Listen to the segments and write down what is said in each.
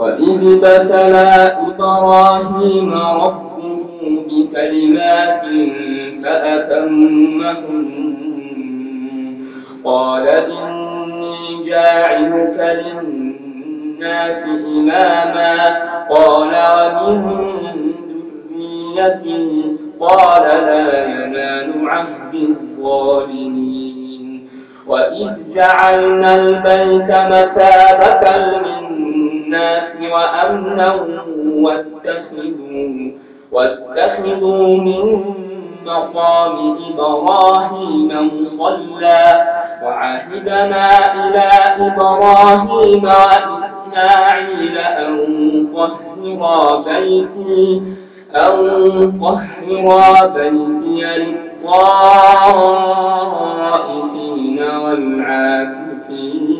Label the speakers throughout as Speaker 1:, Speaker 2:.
Speaker 1: وإذ ابتلى إبراهيم ربه بكلمات فأتمهن قال إني جاعلك للناس إماما قال ومن ذريتي قال لا ينال عهد الظالمين وإذ جعلنا البيت مثابة للناس وأمنا واتخذوا واتخذوا من مقام إبراهيم مصلى. وعهدنا إلى إبراهيم وإسماعيل أن طهر بيتي أن طهر بيتي للطائفين والعاكفين.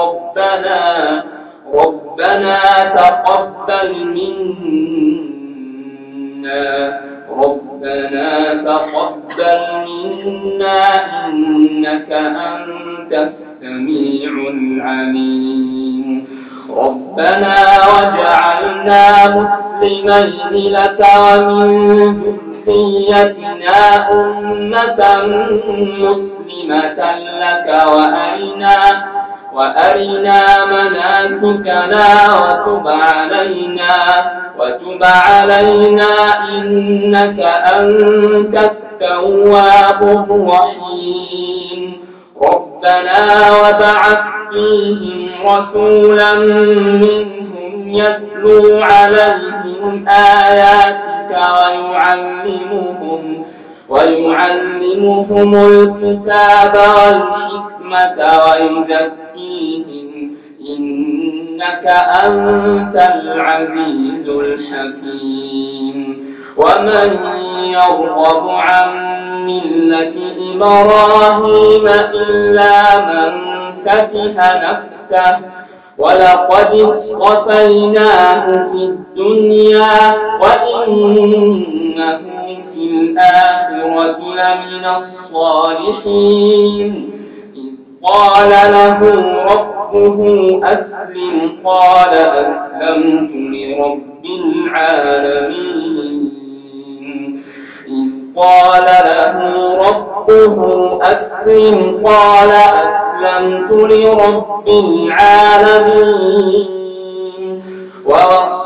Speaker 1: ربنا ربنا تقبل منا ربنا تقبل منا إنك أنت السميع العليم. ربنا وجعلنا مسلمين لك ومن ذريتنا أمة مسلمة لك وأرنا وأرنا مناسكنا وتب علينا وتب علينا إنك أنت التواب الرحيم. ربنا وبعث فيهم رسولا منهم يتلو عليهم آياتك ويعلمهم ويعلمهم الكتاب والحكمة ويزكيهم إنك أنت العزيز الحكيم. ومن يرغب عن ملة إبراهيم إلا من كفه نفسه ولقد اصطفيناه في الدنيا وإنه في الآخرة لمن الصالحين. قال له ربه أسلم. قال أسلمت لرب العالمين. قال له ربه أسلم. قال أسلمت لرب العالمين. ووصى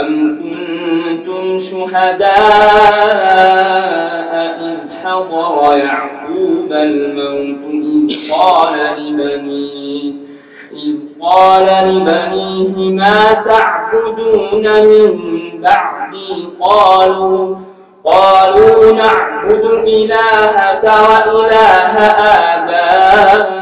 Speaker 1: أم كنتم شهداء إذ حضر يعقوب الموت إذ قال لبنيه إذ قال لبنيه ما تعبدون من بعدي؟ قالوا قالوا نعبد إلهك وإله آبائك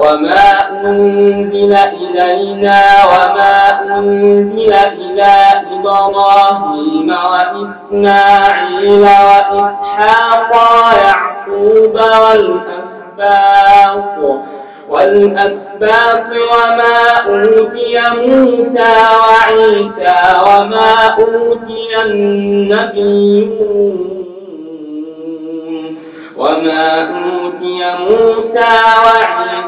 Speaker 1: وما أنزل إلينا وما أنزل إلى إبراهيم وإسماعيل وإسحاق ويعقوب والأسباط والأسباط وما أوتي موسى وعيسى وما أوتي النبيون وما أوتي موسى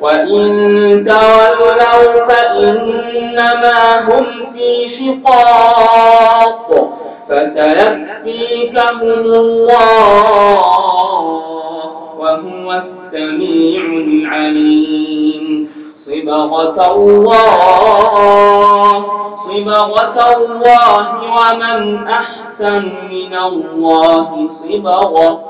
Speaker 1: وإن تولوا فإنما هم في شقاق فسيكفيكهم الله وهو السميع العليم. صبغة الله صبغة الله ومن أحسن من الله. صبغة